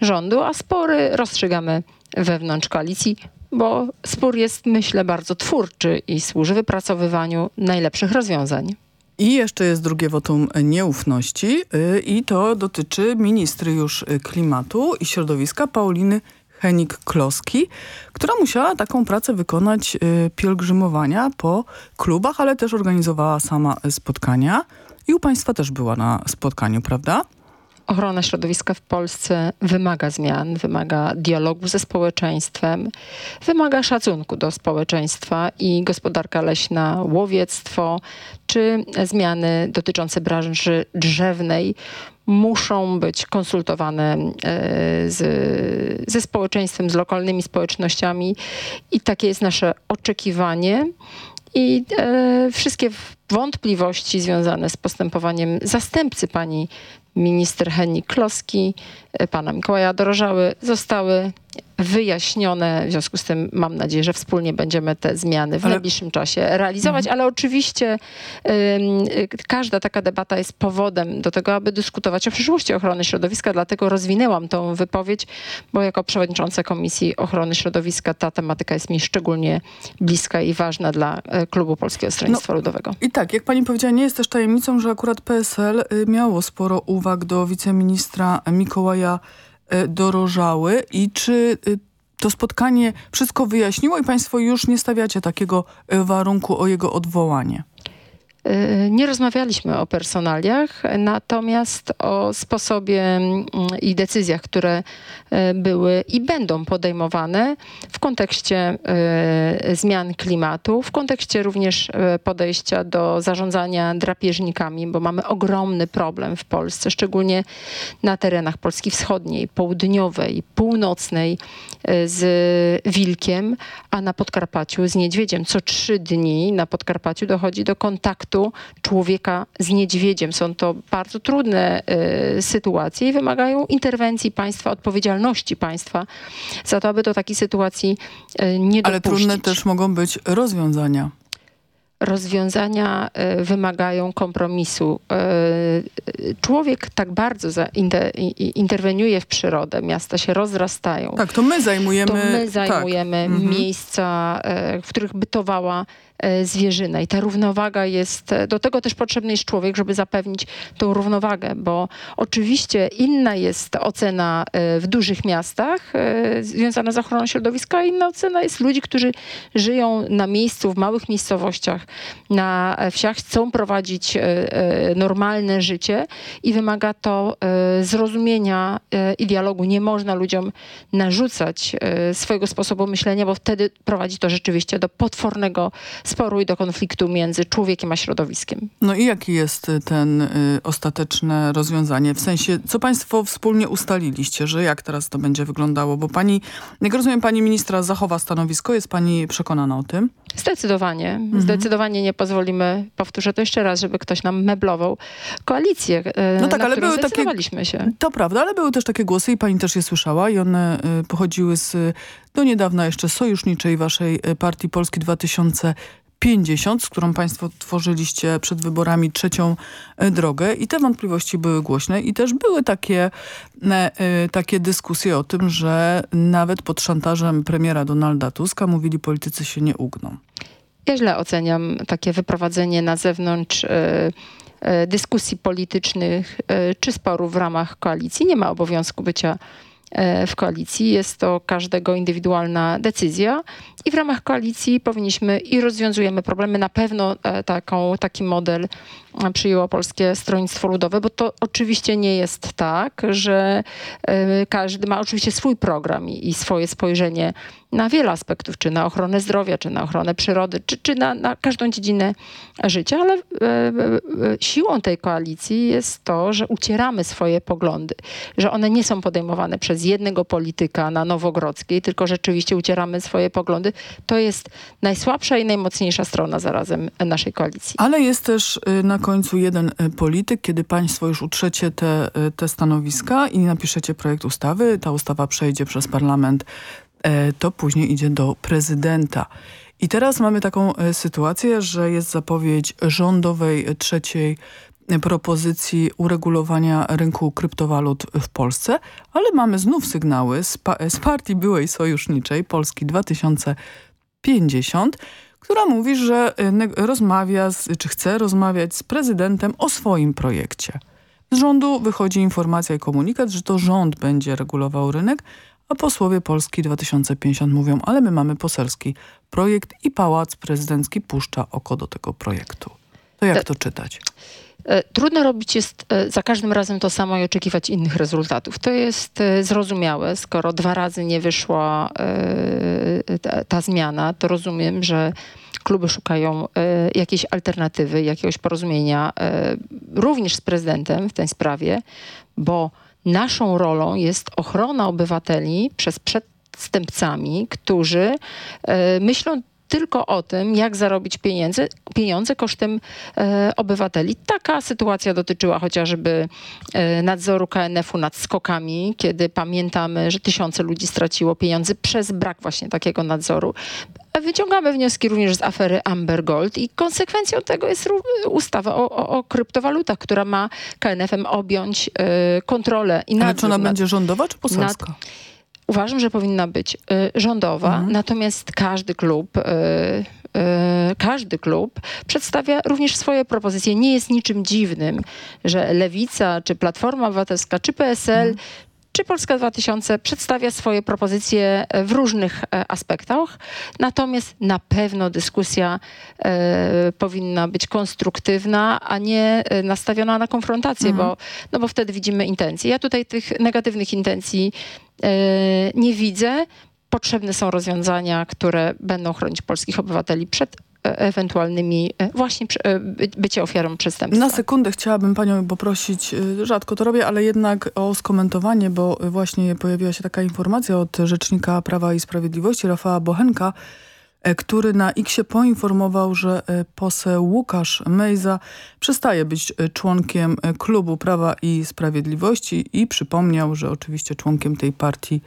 rządu, a spory rozstrzygamy wewnątrz koalicji, bo spór jest, myślę, bardzo twórczy i służy wypracowywaniu najlepszych rozwiązań. I jeszcze jest drugie wotum nieufności yy, i to dotyczy ministry już klimatu i środowiska Pauliny Henik-Kloski, która musiała taką pracę wykonać y, pielgrzymowania po klubach, ale też organizowała sama spotkania. I u państwa też była na spotkaniu, prawda? Ochrona środowiska w Polsce wymaga zmian, wymaga dialogu ze społeczeństwem, wymaga szacunku do społeczeństwa i gospodarka leśna, łowiectwo czy zmiany dotyczące branży drzewnej muszą być konsultowane e, z, ze społeczeństwem, z lokalnymi społecznościami i takie jest nasze oczekiwanie. I e, wszystkie wątpliwości związane z postępowaniem zastępcy pani minister Henik Kloski, e, pana Mikołaja Dorożały zostały wyjaśnione. W związku z tym mam nadzieję, że wspólnie będziemy te zmiany w ale... najbliższym czasie realizować, mhm. ale oczywiście y, każda taka debata jest powodem do tego, aby dyskutować o przyszłości ochrony środowiska, dlatego rozwinęłam tą wypowiedź, bo jako przewodnicząca Komisji Ochrony Środowiska ta tematyka jest mi szczególnie bliska i ważna dla y, Klubu Polskiego Stronnictwa no, Ludowego. I tak, jak pani powiedziała, nie jest też tajemnicą, że akurat PSL y, miało sporo uwag do wiceministra Mikołaja dorożały i czy y, to spotkanie wszystko wyjaśniło i państwo już nie stawiacie takiego e, warunku o jego odwołanie? Y, nie rozmawialiśmy o personaliach, natomiast o sposobie mm, i decyzjach, które y, były i będą podejmowane w kontekście y, zmian klimatu, w kontekście również podejścia do zarządzania drapieżnikami, bo mamy ogromny problem w Polsce, szczególnie na terenach Polski Wschodniej, Południowej, Północnej z wilkiem, a na Podkarpaciu z niedźwiedziem. Co trzy dni na Podkarpaciu dochodzi do kontaktu kontaktu człowieka z niedźwiedziem. Są to bardzo trudne y, sytuacje i wymagają interwencji państwa, odpowiedzialności państwa za to, aby do takiej sytuacji y, nie dopuścić. Ale trudne też mogą być rozwiązania rozwiązania y, wymagają kompromisu. Człowiek tak bardzo interweniuje w przyrodę, miasta się rozrastają. Tak, to my zajmujemy, to my tak. zajmujemy tak. miejsca, w których bytowała E, zwierzynę. I ta równowaga jest, e, do tego też potrzebny jest człowiek, żeby zapewnić tą równowagę, bo oczywiście inna jest ocena e, w dużych miastach związana z ochroną środowiska, a inna ocena jest ludzi, którzy żyją na miejscu, w małych miejscowościach, na wsiach, chcą prowadzić normalne życie i wymaga to zrozumienia i dialogu. Nie można ludziom narzucać swojego sposobu myślenia, bo wtedy prowadzi to rzeczywiście do potwornego sporu i do konfliktu między człowiekiem a środowiskiem. No i jaki jest ten ostateczne rozwiązanie? W sensie, co państwo wspólnie ustaliliście, że jak teraz to będzie wyglądało? Bo pani, jak rozumiem, pani ministra zachowa stanowisko, jest pani przekonana o tym? Zdecydowanie. Mhm. Zdecydowanie nie pozwolimy, powtórzę to jeszcze raz, żeby ktoś nam meblował koalicję, y, no tak, ale były takie, się. To prawda, ale były też takie głosy i pani też je słyszała i one y, pochodziły z do niedawna jeszcze sojuszniczej waszej partii Polski 2000 50, z którą państwo tworzyliście przed wyborami trzecią e, drogę i te wątpliwości były głośne i też były takie, e, e, takie dyskusje o tym, że nawet pod szantażem premiera Donalda Tuska mówili politycy się nie ugną. Ja źle oceniam takie wyprowadzenie na zewnątrz dyskusji politycznych czy sporów w ramach koalicji. Nie ma obowiązku bycia w koalicji. Jest to każdego indywidualna decyzja i w ramach koalicji powinniśmy i rozwiązujemy problemy. Na pewno e, taką, taki model e, przyjęło Polskie Stronnictwo Ludowe, bo to oczywiście nie jest tak, że e, każdy ma oczywiście swój program i swoje spojrzenie na wiele aspektów, czy na ochronę zdrowia, czy na ochronę przyrody, czy, czy na, na każdą dziedzinę życia, ale e, e, siłą tej koalicji jest to, że ucieramy swoje poglądy, że one nie są podejmowane przez jednego polityka na Nowogrodzkiej, tylko rzeczywiście ucieramy swoje poglądy. To jest najsłabsza i najmocniejsza strona zarazem naszej koalicji. Ale jest też y, na końcu jeden y, polityk, kiedy państwo już utrzecie te, y, te stanowiska i napiszecie projekt ustawy, ta ustawa przejdzie przez parlament, e, to później idzie do prezydenta. I teraz mamy taką e, sytuację, że jest zapowiedź rządowej e, trzeciej propozycji uregulowania rynku kryptowalut w Polsce, ale mamy znów sygnały z, pa z partii byłej sojuszniczej Polski 2050, która mówi, że rozmawia, z, czy chce rozmawiać z prezydentem o swoim projekcie. Z rządu wychodzi informacja i komunikat, że to rząd będzie regulował rynek, a posłowie Polski 2050 mówią, ale my mamy poselski projekt i Pałac Prezydencki puszcza oko do tego projektu. To jak to czytać? E, trudno robić jest e, za każdym razem to samo i oczekiwać innych rezultatów. To jest e, zrozumiałe. Skoro dwa razy nie wyszła ta, ta zmiana, to rozumiem, że kluby szukają jakiejś alternatywy, jakiegoś porozumienia również z prezydentem w tej sprawie, bo naszą rolą jest ochrona obywateli przez przestępcami, którzy myślą tylko o tym, jak zarobić pieniądze, pieniądze kosztem e, obywateli. Taka sytuacja dotyczyła chociażby e, nadzoru KNF-u nad skokami, kiedy pamiętamy, że tysiące ludzi straciło pieniądze przez brak właśnie takiego nadzoru. Wyciągamy wnioski również z afery Amber Gold i konsekwencją tego jest ustawa o, o, o kryptowalutach, która ma KNF-em objąć e, kontrolę i nadzór. Ale czy ona nad, będzie rządowa czy poselska? Nad, Uważam, że powinna być y, rządowa, mhm. natomiast każdy klub y, y, każdy klub przedstawia również swoje propozycje. Nie jest niczym dziwnym, że Lewica, czy Platforma Obywatelska, czy PSL, mhm czy Polska 2000 przedstawia swoje propozycje w różnych e, aspektach, natomiast na pewno dyskusja e, powinna być konstruktywna, a nie e, nastawiona na konfrontację, mhm. bo, no bo wtedy widzimy intencje. Ja tutaj tych negatywnych intencji e, nie widzę. Potrzebne są rozwiązania, które będą chronić polskich obywateli przed E, ewentualnymi e, właśnie e, bycie ofiarą przestępstwa. Na sekundę chciałabym panią poprosić, rzadko to robię, ale jednak o skomentowanie, bo właśnie pojawiła się taka informacja od Rzecznika Prawa i Sprawiedliwości Rafała Bochenka, który na X poinformował, że poseł Łukasz Mejza przestaje być członkiem klubu Prawa i Sprawiedliwości i przypomniał, że oczywiście członkiem tej partii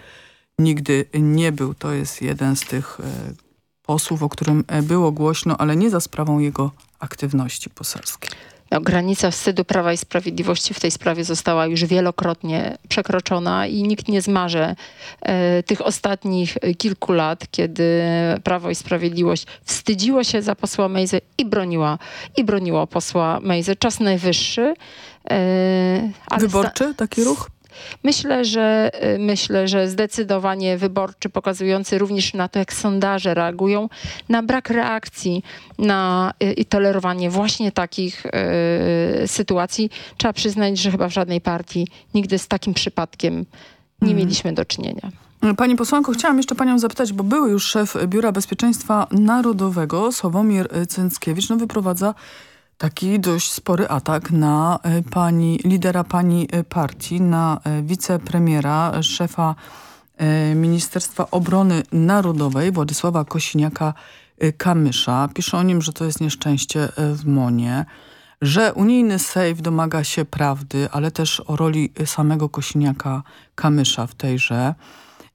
nigdy nie był. To jest jeden z tych posłów, o którym e, było głośno, ale nie za sprawą jego aktywności poselskiej. No, granica wstydu Prawa i Sprawiedliwości w tej sprawie została już wielokrotnie przekroczona i nikt nie zmarze e, tych ostatnich kilku lat, kiedy Prawo i Sprawiedliwość wstydziło się za posła Mejzę i broniła, i broniło posła Mejzę. Czas najwyższy. E, Wyborczy taki ruch? Myślę, że y, myślę, że zdecydowanie wyborczy, pokazujący również na to, jak sondaże reagują na brak reakcji na y, i tolerowanie właśnie takich y, sytuacji. Trzeba przyznać, że chyba w żadnej partii nigdy z takim przypadkiem nie mhm. mieliśmy do czynienia. Pani posłanko, chciałam jeszcze panią zapytać, bo były już szef Biura Bezpieczeństwa Narodowego, Sławomir Cęckiewicz, no wyprowadza taki dość spory atak na e, pani, lidera pani e, partii, na e, wicepremiera, szefa Ministerstwa Obrony Narodowej Władysława Kosiniaka-Kamysza. Pisze o nim, że to jest nieszczęście w Monie, że unijny sejf domaga się prawdy, ale też o roli samego Kosiniaka-Kamysza w tejże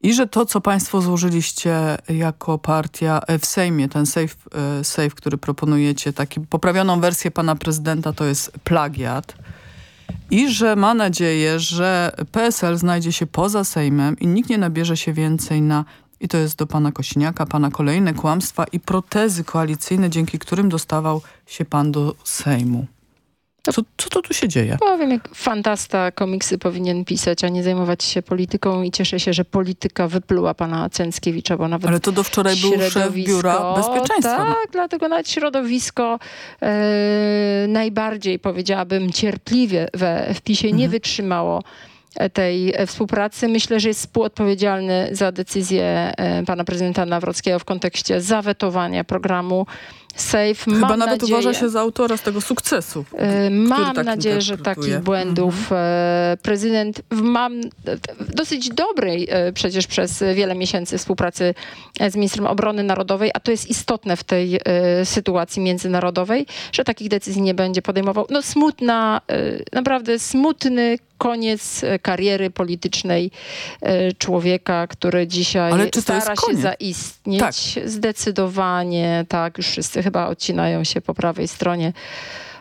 i że to, co państwo złożyliście jako partia w Sejmie, ten safe, e, safe który proponujecie, taki poprawioną wersję pana prezydenta, to jest plagiat. I że ma nadzieję, że PSL znajdzie się poza Sejmem i nikt nie nabierze się więcej na, i to jest do pana Kosiniaka, pana kolejne kłamstwa i protezy koalicyjne, dzięki którym dostawał się pan do Sejmu. Co, co to tu się dzieje? Powiem, jak fantasta komiksy powinien pisać, a nie zajmować się polityką i cieszę się, że polityka wypluła pana Cęckiewicza, bo nawet Ale to do wczoraj był szef Biura Bezpieczeństwa. Tak, dlatego nawet środowisko e, najbardziej, powiedziałabym, cierpliwie we wpisie mhm. nie wytrzymało tej współpracy. Myślę, że jest współodpowiedzialny za decyzję pana prezydenta Nawrockiego w kontekście zawetowania programu Safe. Chyba Mam nawet nadzieję, uważa się za autora z tego sukcesu. Mam tak nadzieję, że takich błędów mhm. prezydent mam w dosyć dobrej przecież przez wiele miesięcy współpracy z ministrem obrony narodowej, a to jest istotne w tej sytuacji międzynarodowej, że takich decyzji nie będzie podejmował. No smutna, naprawdę smutny koniec kariery politycznej człowieka, który dzisiaj stara się zaistnieć. Tak. Zdecydowanie, tak, już wszyscy chyba odcinają się po prawej stronie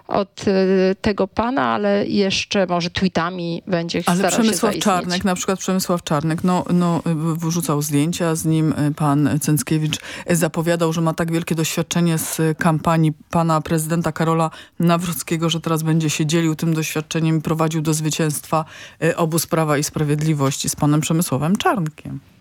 od y, tego pana, ale jeszcze może tweetami będzie ale starał Przemysław się Czarnek, na przykład Przemysław Czarnek, no, no, wrzucał zdjęcia z nim. Pan Cęckiewicz zapowiadał, że ma tak wielkie doświadczenie z kampanii pana prezydenta Karola Nawrockiego, że teraz będzie się dzielił tym doświadczeniem i prowadził do zwycięstwa y, obóz Prawa i Sprawiedliwości z panem Przemysławem Czarnkiem.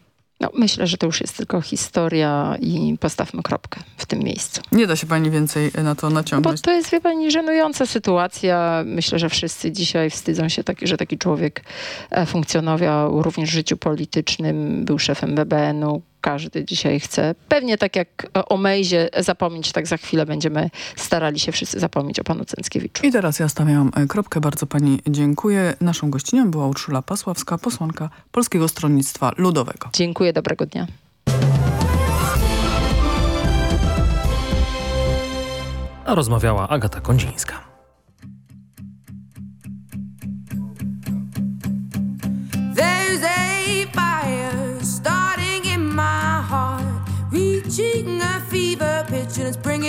No, myślę, że to już jest tylko historia i postawmy kropkę w tym miejscu. Nie da się pani więcej na to naciągnąć. No bo to jest, wie pani, żenująca sytuacja. Myślę, że wszyscy dzisiaj wstydzą się, taki, że taki człowiek e, funkcjonował również w życiu politycznym, był szefem BBN-u, każdy dzisiaj chce. Pewnie tak jak o Mejzie zapomnieć, tak za chwilę będziemy starali się wszyscy zapomnieć o panu Cęckiewiczu. I teraz ja stawiam e, kropkę. Bardzo pani dziękuję. Naszą gościnią była Urszula Pasławska, posłanka Polskiego Stronnictwa Ludowego. Dziękuję, dobrego dnia. A rozmawiała Agata Kondzińska.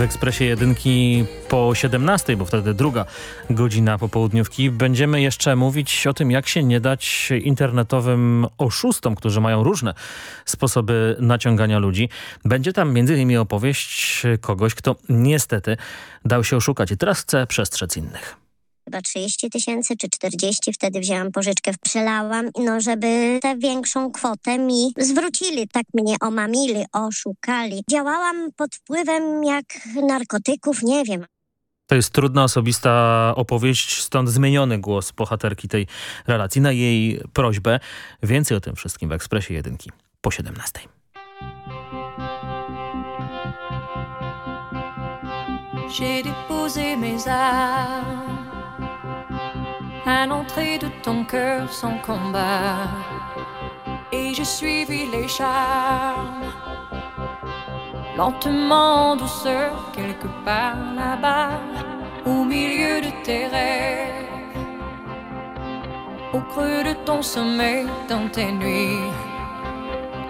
Ekspresie Jedynki po 17, bo wtedy druga godzina popołudniówki. Będziemy jeszcze mówić o tym, jak się nie dać internetowym oszustom, którzy mają różne sposoby naciągania ludzi. Będzie tam między innymi opowieść kogoś, kto niestety dał się oszukać i teraz chce przestrzec innych chyba 30 tysięcy czy 40, wtedy wzięłam pożyczkę, przelałam, no żeby tę większą kwotę mi zwrócili. Tak mnie omamili, oszukali. Działałam pod wpływem jak narkotyków, nie wiem. To jest trudna, osobista opowieść, stąd zmieniony głos bohaterki tej relacji na jej prośbę. Więcej o tym wszystkim w Ekspresie Jedynki po 17. J'ai déposé mes armes à l'entrée de ton cœur sans combat. Et j'ai suivi les charmes, lentement, en douceur, quelque part là-bas, au milieu de tes rêves, au creux de ton sommeil, dans tes nuits.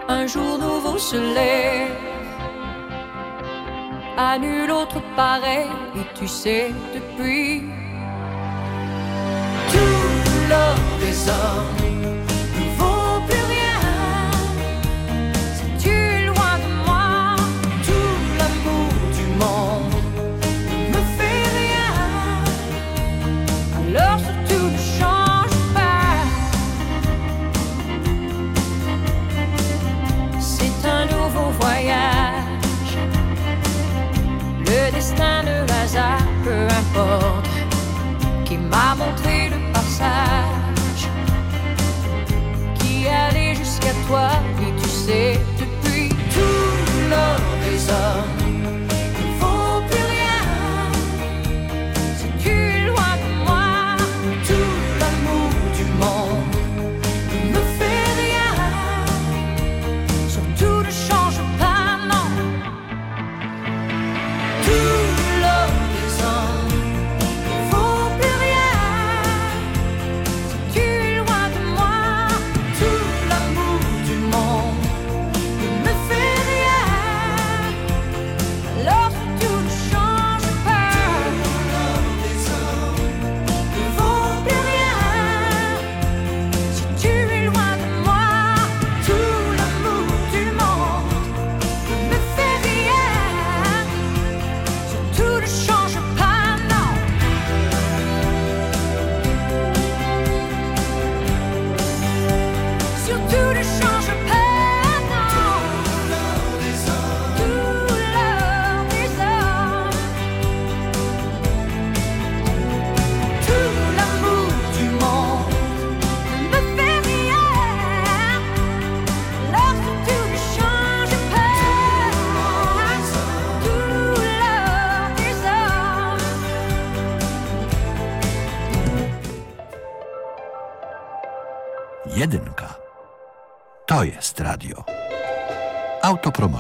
Un jour nouveau se lève, à nul autre pareil, et tu sais depuis love is all toi, et tu sais, depuis tout l'or des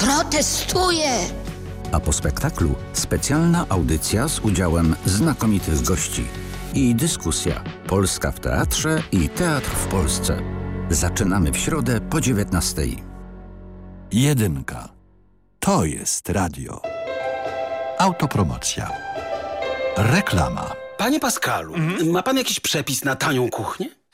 Protestuję. A po spektaklu specjalna audycja z udziałem znakomitych gości i dyskusja Polska w teatrze i teatr w Polsce. Zaczynamy w środę po 19. Jedynka. To jest radio. Autopromocja. Reklama. Panie Pascalu, ma pan jakiś przepis na tanią kuchnię?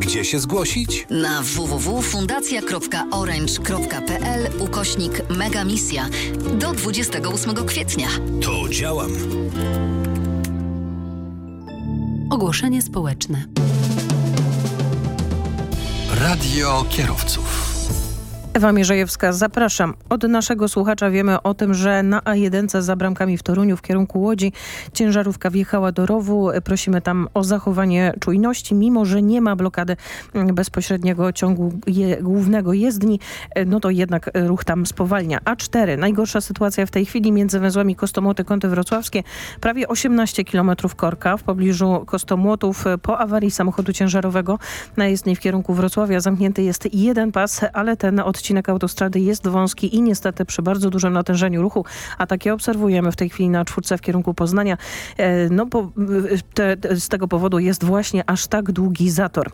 Gdzie się zgłosić? Na www.fundacja.orange.pl ukośnik Megamisja do 28 kwietnia. To działam. Ogłoszenie społeczne. Radio kierowców. Ewa Mierzejewska, zapraszam. Od naszego słuchacza wiemy o tym, że na A1 za bramkami w Toruniu w kierunku Łodzi ciężarówka wjechała do rowu. Prosimy tam o zachowanie czujności, mimo że nie ma blokady bezpośredniego ciągu je, głównego jezdni, no to jednak ruch tam spowalnia. A4, najgorsza sytuacja w tej chwili między węzłami Kostomoty, Kąty Wrocławskie, prawie 18 km korka w pobliżu Kostomłotów po awarii samochodu ciężarowego na jezdni w kierunku Wrocławia zamknięty jest jeden pas, ale ten od odcinek autostrady jest wąski i niestety przy bardzo dużym natężeniu ruchu, a takie obserwujemy w tej chwili na czwórce w kierunku Poznania, no bo te, te, z tego powodu jest właśnie aż tak długi zator.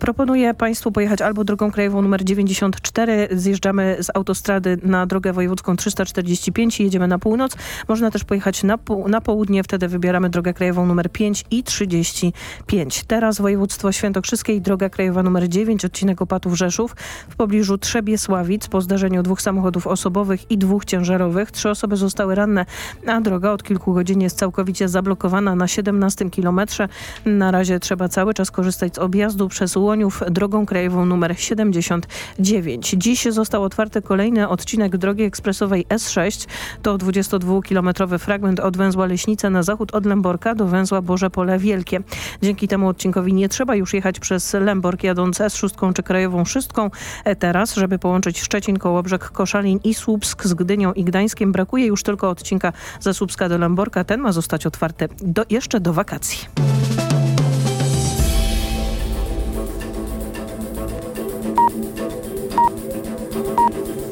Proponuję Państwu pojechać albo drogą krajową numer 94, zjeżdżamy z autostrady na drogę wojewódzką 345 i jedziemy na północ. Można też pojechać na, na południe, wtedy wybieramy drogę krajową numer 5 i 35. Teraz województwo świętokrzyskie i droga krajowa numer 9, odcinek Opatów Rzeszów w pobliżu Trzebie Sławic po zdarzeniu dwóch samochodów osobowych i dwóch ciężarowych. Trzy osoby zostały ranne, a droga od kilku godzin jest całkowicie zablokowana na 17 kilometrze. Na razie trzeba cały czas korzystać z objazdu przez Łoniów drogą krajową numer 79. Dziś został otwarty kolejny odcinek drogi ekspresowej S6. To 22-kilometrowy fragment od węzła Leśnice na zachód od Lęborka do węzła Boże Pole Wielkie. Dzięki temu odcinkowi nie trzeba już jechać przez Lębork jadąc S6 czy krajową szóstką. Teraz, żeby połączyć Szczecin, Kołobrzeg, Koszalin i Słupsk z Gdynią i Gdańskiem. Brakuje już tylko odcinka ze Słupska do Lęborka. Ten ma zostać otwarty do, jeszcze do wakacji.